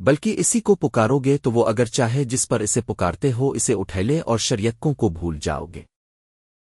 بلکہ اسی کو پکارو گے تو وہ اگر چاہے جس پر اسے پکارتے ہو، اسے اٹھیلے اور شریعتوں کو بھول جاؤ گے